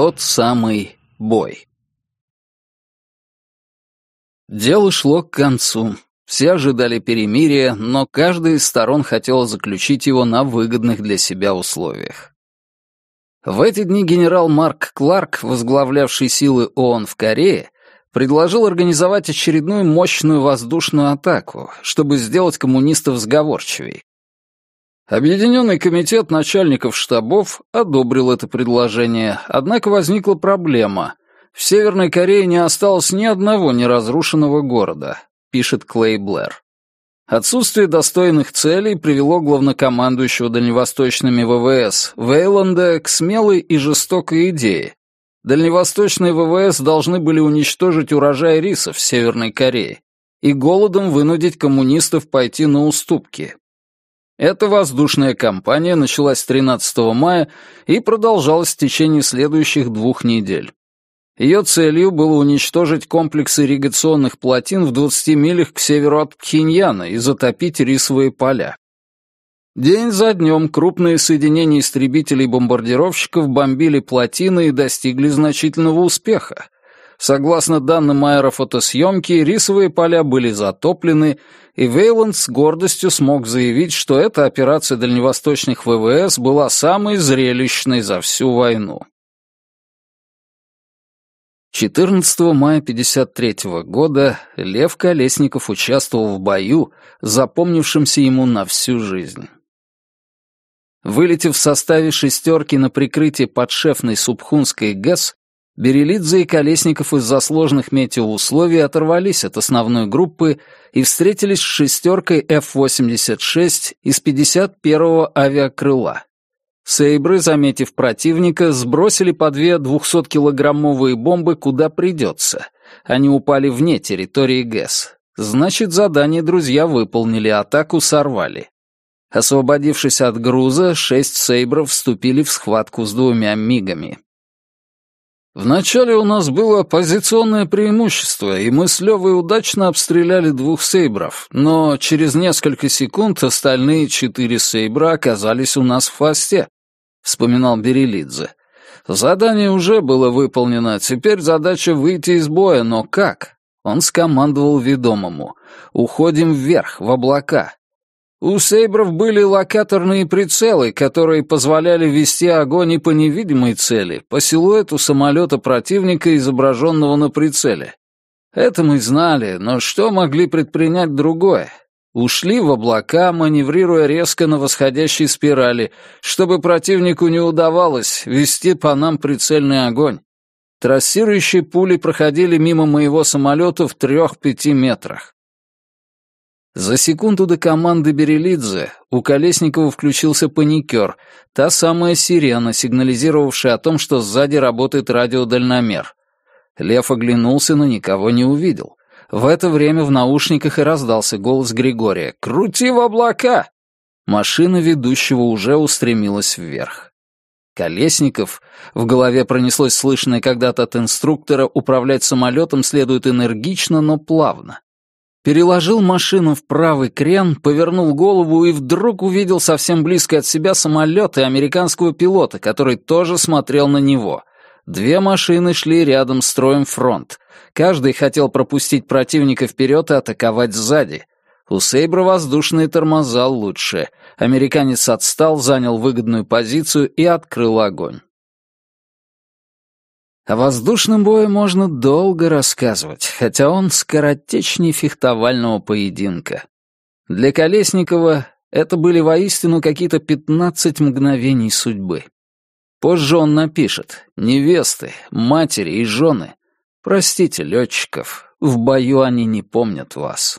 Тот самый бой. Дело шло к концу. Все ожидали перемирия, но каждая из сторон хотела заключить его на выгодных для себя условиях. В эти дни генерал Марк Кларк, возглавлявший силы ООН в Корее, предложил организовать очередную мощную воздушную атаку, чтобы сделать коммунистов сговорчивей. Объединенный комитет начальников штабов одобрил это предложение, однако возникла проблема. В Северной Корее не осталось ни одного неразрушенного города, пишет Клей Блэр. Отсутствие достойных целей привело главнокомандующего дальневосточными ВВС Вейланда к смелой и жестокой идее. Дальневосточные ВВС должны были уничтожить урожай риса в Северной Корее и голодом вынудить коммунистов пойти на уступки. Эта воздушная кампания началась 13 мая и продолжалась в течение следующих двух недель. Ее целью было уничтожить комплекс ирригационных плотин в 20 милях к северу от Пхеньяна и затопить рисовые поля. День за днем крупные соединения истребителей и бомбардировщиков бомбили плотины и достигли значительного успеха. Согласно данным аэрофотосъемки, рисовые поля были затоплены, и Вейланд с гордостью смог заявить, что эта операция дальневосточных ВВС была самой зрелищной за всю войну. 14 мая 1953 года Лев Колесников участвовал в бою, запомнившемся ему на всю жизнь. Вылетев в составе «шестерки» на прикрытие подшефной Субхунской ГЭС, Берелидзе и Колесников из-за сложных метеоусловий оторвались от основной группы и встретились с «шестеркой» F-86 из 51-го авиакрыла. Сейбры, заметив противника, сбросили по две 200-килограммовые бомбы куда придется. Они упали вне территории ГЭС. Значит, задание друзья выполнили, атаку сорвали. Освободившись от груза, шесть сейбров вступили в схватку с двумя мигами. Вначале у нас было позиционное преимущество, и мы с Левой удачно обстреляли двух сейбров, но через несколько секунд остальные четыре сейбра оказались у нас в хвосте, — вспоминал Берелидзе. Задание уже было выполнено, теперь задача выйти из боя, но как? Он скомандовал ведомому. «Уходим вверх, в облака. У сейбров были локаторные прицелы, которые позволяли вести огонь и по невидимой цели, по силуэту самолета противника, изображенного на прицеле. Это мы знали, но что могли предпринять другое? Ушли в облака, маневрируя резко на восходящей спирали, чтобы противнику не удавалось вести по нам прицельный огонь. Трассирующие пули проходили мимо моего самолета в трех-пяти метрах. За секунду до команды Берелидзе у Колесникова включился паникер, та самая сирена, сигнализировавшая о том, что сзади работает радиодальномер. Лев оглянулся, но никого не увидел. В это время в наушниках и раздался голос Григория «Крути в облака!». Машина ведущего уже устремилась вверх. Колесников, в голове пронеслось слышанное когда-то от инструктора, управлять самолетом следует энергично, но плавно. Переложил машину в правый крен, повернул голову и вдруг увидел совсем близко от себя самолет и американского пилота, который тоже смотрел на него. Две машины шли рядом строем фронт. Каждый хотел пропустить противника вперед и атаковать сзади. У Сейбра воздушные тормоза лучше. Американец отстал, занял выгодную позицию и открыл огонь. О воздушном бое можно долго рассказывать, хотя он скоротечней фехтовального поединка. Для Колесникова это были воистину какие-то пятнадцать мгновений судьбы. Позже он напишет «Невесты, матери и жены, простите летчиков, в бою они не помнят вас».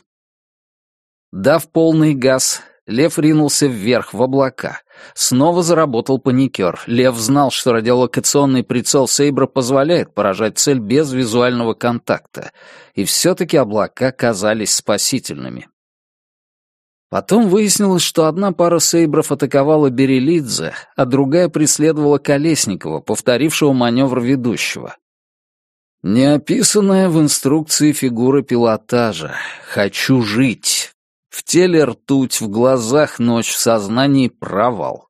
Дав полный газ, Лев ринулся вверх, в облака. Снова заработал паникер. Лев знал, что радиолокационный прицел Сейбра позволяет поражать цель без визуального контакта. И все-таки облака казались спасительными. Потом выяснилось, что одна пара сейбров атаковала Берелидзе, а другая преследовала Колесникова, повторившего маневр ведущего. Неописанная в инструкции фигура пилотажа «Хочу жить» В теле ртуть, в глазах ночь, в сознании провал.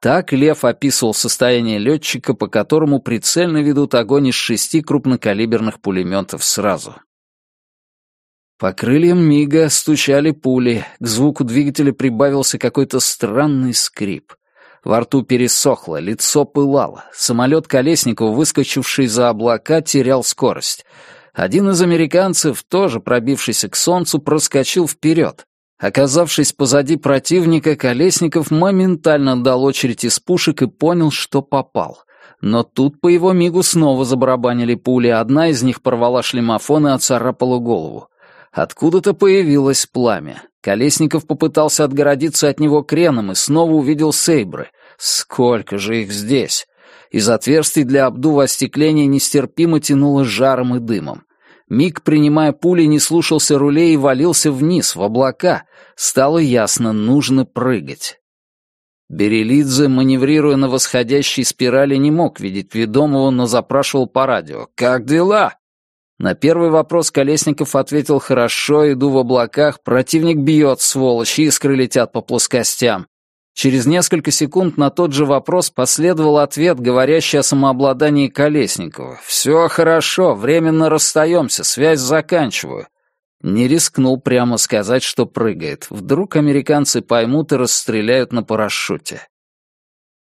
Так Лев описывал состояние летчика, по которому прицельно ведут огонь из шести крупнокалиберных пулеметов сразу. По крыльям Мига стучали пули, к звуку двигателя прибавился какой-то странный скрип. Во рту пересохло, лицо пылало. Самолет Колесникова, выскочивший за облака, терял скорость. Один из американцев, тоже пробившийся к солнцу, проскочил вперед. Оказавшись позади противника, Колесников моментально дал очередь из пушек и понял, что попал. Но тут по его мигу снова забарабанили пули, одна из них порвала шлемофон и оцарапала голову. Откуда-то появилось пламя. Колесников попытался отгородиться от него креном и снова увидел сейбры. Сколько же их здесь! Из отверстий для обдува остекления нестерпимо тянуло жаром и дымом. Миг, принимая пули, не слушался рулей и валился вниз, в облака. Стало ясно, нужно прыгать. Берелидзе, маневрируя на восходящей спирали, не мог видеть ведомого, но запрашивал по радио. «Как дела?» На первый вопрос Колесников ответил «Хорошо, иду в облаках, противник бьет, сволочь, искры летят по плоскостям». Через несколько секунд на тот же вопрос последовал ответ, говорящий о самообладании Колесникова. «Все хорошо, временно расстаемся, связь заканчиваю». Не рискнул прямо сказать, что прыгает. Вдруг американцы поймут и расстреляют на парашюте.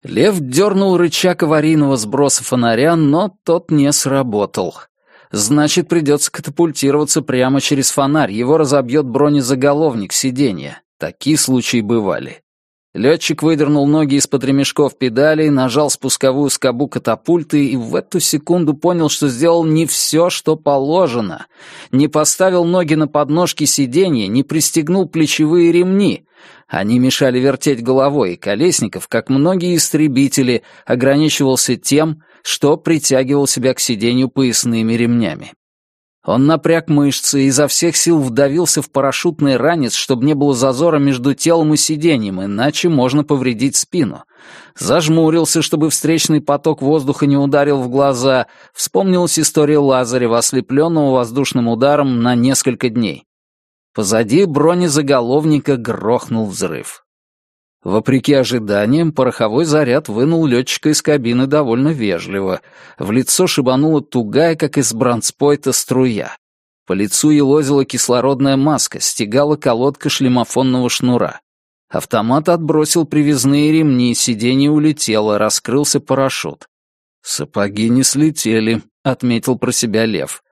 Лев дернул рычаг аварийного сброса фонаря, но тот не сработал. Значит, придется катапультироваться прямо через фонарь, его разобьет бронезаголовник сиденья. Такие случаи бывали. Летчик выдернул ноги из-под ремешков педалей, нажал спусковую скобу катапульты и в эту секунду понял, что сделал не все, что положено. Не поставил ноги на подножки сиденья, не пристегнул плечевые ремни. Они мешали вертеть головой, и Колесников, как многие истребители, ограничивался тем, что притягивал себя к сиденью поясными ремнями. Он напряг мышцы и изо всех сил вдавился в парашютный ранец, чтобы не было зазора между телом и сиденьем, иначе можно повредить спину. Зажмурился, чтобы встречный поток воздуха не ударил в глаза. Вспомнилась история Лазарева, ослепленного воздушным ударом на несколько дней. Позади бронезаголовника грохнул взрыв. Вопреки ожиданиям, пороховой заряд вынул летчика из кабины довольно вежливо. В лицо шибанула тугая, как из бронспойта, струя. По лицу елозила кислородная маска, стегала колодка шлемофонного шнура. Автомат отбросил привязные ремни, сиденье улетело, раскрылся парашют. «Сапоги не слетели», — отметил про себя Лев.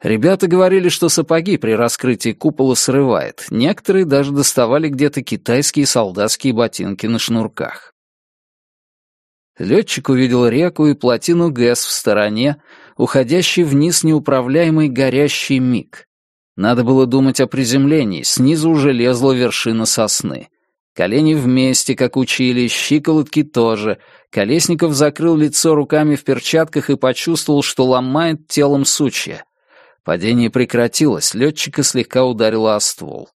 Ребята говорили, что сапоги при раскрытии купола срывает. Некоторые даже доставали где-то китайские солдатские ботинки на шнурках. Летчик увидел реку и плотину ГЭС в стороне, уходящий вниз неуправляемый горящий миг. Надо было думать о приземлении, снизу уже лезла вершина сосны. Колени вместе, как учили, щиколотки тоже. Колесников закрыл лицо руками в перчатках и почувствовал, что ломает телом сучья. Падение прекратилось, летчика слегка ударило о ствол.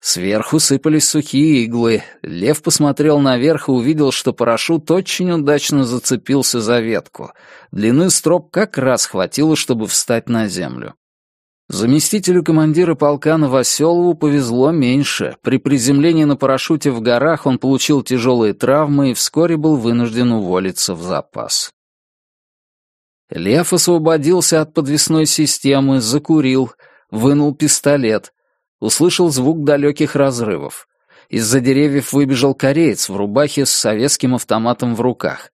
Сверху сыпались сухие иглы. Лев посмотрел наверх и увидел, что парашют очень удачно зацепился за ветку. Длины строп как раз хватило, чтобы встать на землю. Заместителю командира полка Новоселову повезло меньше. При приземлении на парашюте в горах он получил тяжелые травмы и вскоре был вынужден уволиться в запас. Лев освободился от подвесной системы, закурил, вынул пистолет. Услышал звук далеких разрывов. Из-за деревьев выбежал кореец в рубахе с советским автоматом в руках.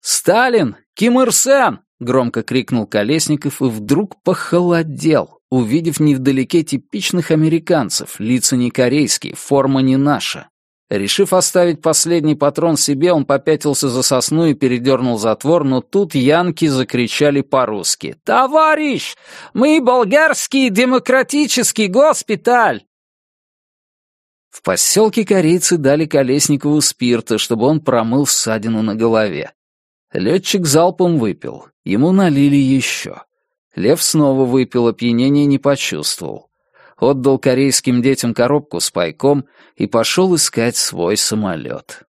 «Сталин! Ким Ир Сен!» — громко крикнул Колесников и вдруг похолодел, увидев невдалеке типичных американцев, лица не корейские, форма не наша. Решив оставить последний патрон себе, он попятился за сосну и передернул затвор, но тут янки закричали по-русски. «Товарищ! Мы болгарский демократический госпиталь!» В поселке корейцы дали Колесникову спирта, чтобы он промыл ссадину на голове. Летчик залпом выпил. Ему налили еще. Лев снова выпил, опьянения не почувствовал отдал корейским детям коробку с пайком и пошел искать свой самолет.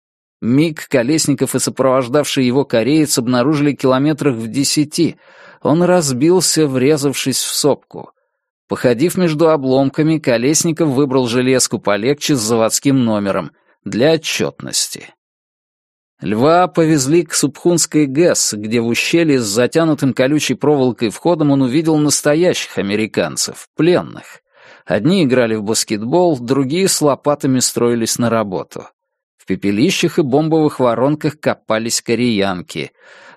Миг Колесников и сопровождавший его кореец обнаружили километрах в десяти. Он разбился, врезавшись в сопку. Походив между обломками, Колесников выбрал железку полегче с заводским номером для отчетности. Льва повезли к Субхунской ГЭС, где в ущелье с затянутым колючей проволокой входом он увидел настоящих американцев, пленных. Одни играли в баскетбол, другие с лопатами строились на работу. В пепелищах и бомбовых воронках копались кореянки.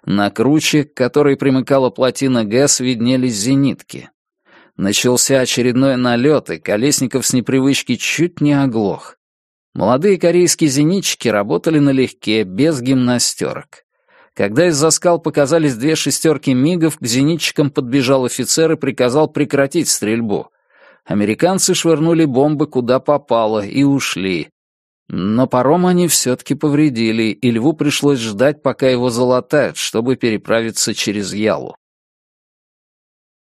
На круче, к которой примыкала плотина ГЭС, виднелись зенитки. Начался очередной налет, и Колесников с непривычки чуть не оглох. Молодые корейские зенитчики работали налегке, без гимнастерок. Когда из-за скал показались две шестерки мигов, к зенитчикам подбежал офицер и приказал прекратить стрельбу. Американцы швырнули бомбы куда попало и ушли. Но паром они все-таки повредили, и Льву пришлось ждать, пока его залатают, чтобы переправиться через Ялу.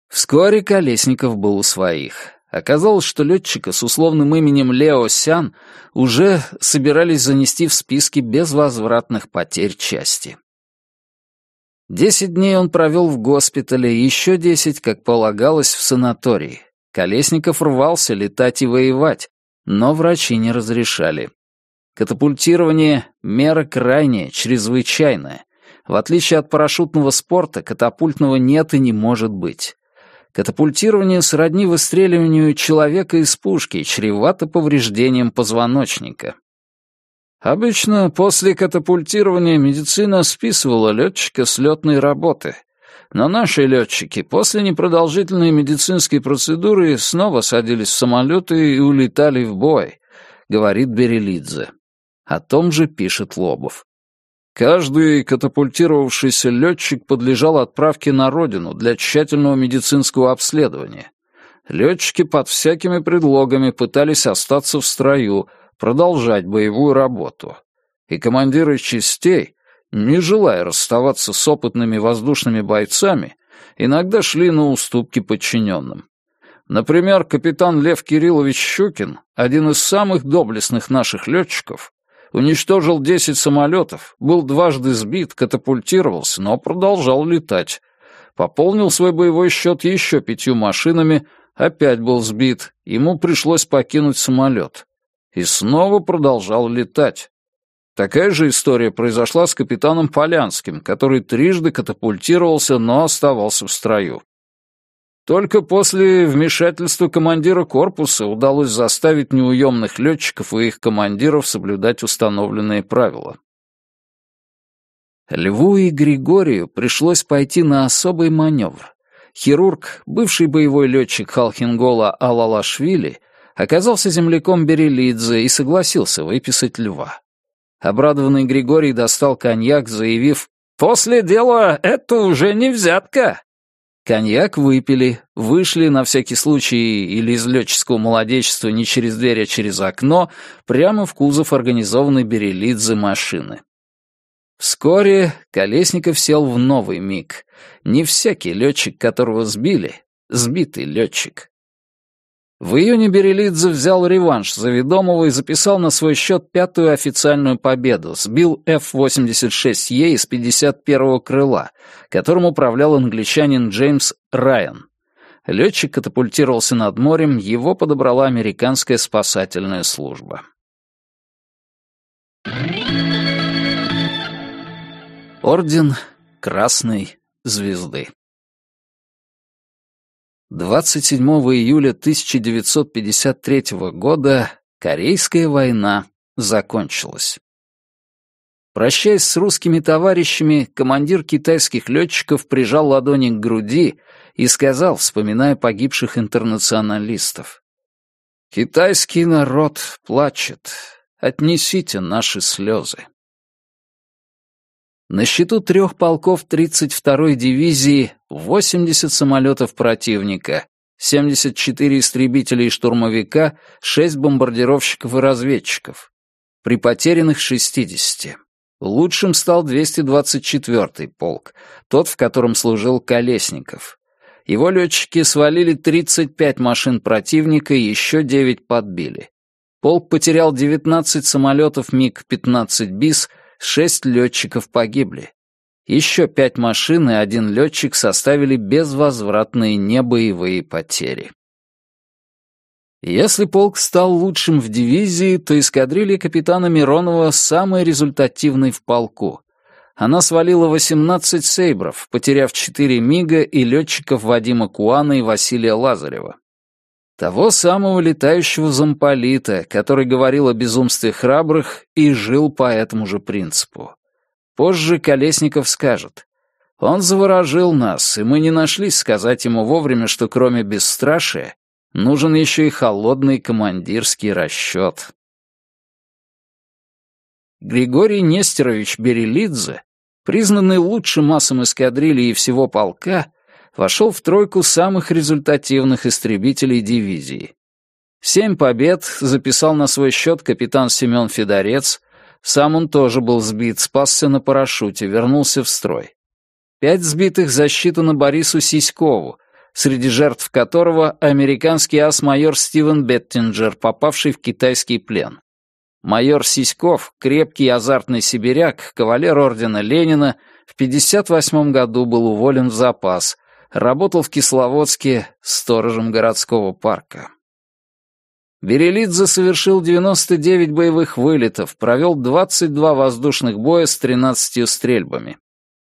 Вскоре Колесников был у своих. Оказалось, что летчика с условным именем Лео Сян уже собирались занести в списки безвозвратных потерь части. Десять дней он провел в госпитале, еще десять, как полагалось, в санатории. Колесников рвался летать и воевать, но врачи не разрешали. Катапультирование — мера крайняя, чрезвычайная. В отличие от парашютного спорта, катапультного нет и не может быть. Катапультирование сродни выстреливанию человека из пушки, чревато повреждением позвоночника. Обычно после катапультирования медицина списывала летчика с летной работы. Но наши летчики после непродолжительной медицинской процедуры снова садились в самолеты и улетали в бой, говорит Берелидзе. О том же пишет Лобов. Каждый катапультировавшийся летчик подлежал отправке на родину для тщательного медицинского обследования. Летчики под всякими предлогами пытались остаться в строю, продолжать боевую работу. И командиры частей, не желая расставаться с опытными воздушными бойцами, иногда шли на уступки подчиненным. Например, капитан Лев Кириллович Щукин, один из самых доблестных наших летчиков, уничтожил 10 самолетов, был дважды сбит, катапультировался, но продолжал летать. Пополнил свой боевой счет еще пятью машинами, опять был сбит, ему пришлось покинуть самолет. И снова продолжал летать. Такая же история произошла с капитаном Полянским, который трижды катапультировался, но оставался в строю. Только после вмешательства командира корпуса удалось заставить неуемных летчиков и их командиров соблюдать установленные правила. Льву и Григорию пришлось пойти на особый маневр. Хирург, бывший боевой летчик Халхингола Алалашвили, оказался земляком Берелидзе и согласился выписать льва. Обрадованный Григорий достал коньяк, заявив «После дела это уже не взятка». Коньяк выпили, вышли на всякий случай или из летческого молодечества не через дверь, а через окно, прямо в кузов организованной Берелидзе машины. Вскоре Колесников сел в новый миг. Не всякий летчик, которого сбили, сбитый летчик. В июне Берелидзе взял реванш за ведомого и записал на свой счет пятую официальную победу. Сбил F-86E из 51-го крыла, которым управлял англичанин Джеймс Райан. Летчик катапультировался над морем, его подобрала американская спасательная служба. Орден Красной Звезды 27 июля 1953 года Корейская война закончилась. Прощаясь с русскими товарищами, командир китайских летчиков прижал ладони к груди и сказал, вспоминая погибших интернационалистов, «Китайский народ плачет. Отнесите наши слезы». На счету трех полков 32-й дивизии 80 самолетов противника, 74 истребителя и штурмовика, 6 бомбардировщиков и разведчиков. При потерянных 60. Лучшим стал 224-й полк, тот, в котором служил Колесников. Его летчики свалили 35 машин противника и еще 9 подбили. Полк потерял 19 самолетов МиГ-15 БИС — Шесть летчиков погибли. Еще пять машин и один летчик составили безвозвратные небоевые потери. Если полк стал лучшим в дивизии, то эскадрилья капитана Миронова самой результативной в полку. Она свалила 18 сейбров, потеряв 4 МиГа и летчиков Вадима Куана и Василия Лазарева. Того самого летающего замполита, который говорил о безумстве храбрых и жил по этому же принципу. Позже Колесников скажет, «Он заворожил нас, и мы не нашлись сказать ему вовремя, что кроме бесстрашия нужен еще и холодный командирский расчет». Григорий Нестерович Берелидзе, признанный лучшим массом эскадрильи и всего полка, вошел в тройку самых результативных истребителей дивизии. Семь побед записал на свой счет капитан Семен Федорец, сам он тоже был сбит, спасся на парашюте, вернулся в строй. Пять сбитых засчитано Борису Сиськову, среди жертв которого американский ас-майор Стивен Беттинджер, попавший в китайский плен. Майор Сиськов, крепкий азартный сибиряк, кавалер ордена Ленина, в 58 году был уволен в запас, работал в Кисловодске сторожем городского парка. Берелидзе совершил 99 боевых вылетов, провел 22 воздушных боя с 13 стрельбами.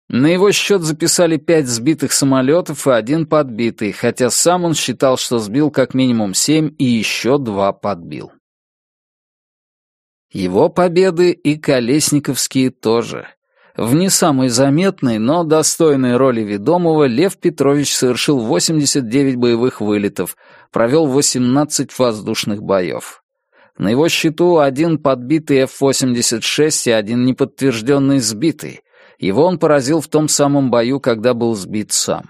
На его счет записали 5 сбитых самолетов и один подбитый, хотя сам он считал, что сбил как минимум 7 и еще 2 подбил. Его победы и Колесниковские тоже. В не самой заметной, но достойной роли ведомого Лев Петрович совершил 89 боевых вылетов, провел 18 воздушных боев. На его счету один подбитый F-86 и один неподтвержденный сбитый. Его он поразил в том самом бою, когда был сбит сам.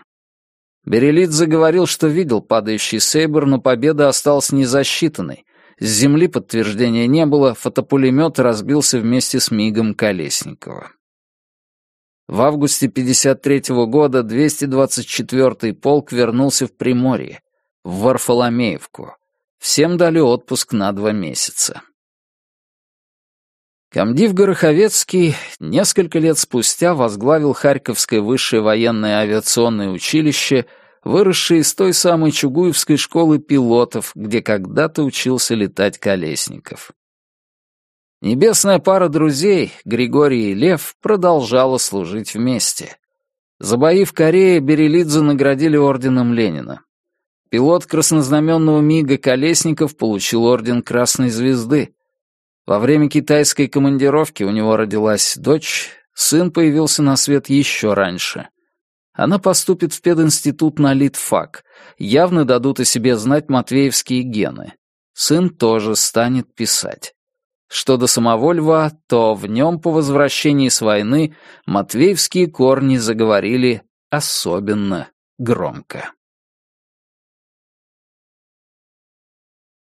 Берелидзе говорил, что видел падающий Сейбр, но победа осталась незасчитанной. С земли подтверждения не было, фотопулемет разбился вместе с мигом Колесникова. В августе 53 -го года 224-й полк вернулся в Приморье, в Варфоломеевку. Всем дали отпуск на два месяца. Комдив Гороховецкий несколько лет спустя возглавил Харьковское высшее военное авиационное училище, выросшее из той самой Чугуевской школы пилотов, где когда-то учился летать Колесников. Небесная пара друзей, Григорий и Лев, продолжала служить вместе. За бои в Корее Берелидзе наградили орденом Ленина. Пилот краснознаменного МиГа Колесников получил орден Красной Звезды. Во время китайской командировки у него родилась дочь, сын появился на свет еще раньше. Она поступит в пединститут на литфак, явно дадут о себе знать матвеевские гены. Сын тоже станет писать. Что до самого льва, то в нем по возвращении с войны матвеевские корни заговорили особенно громко.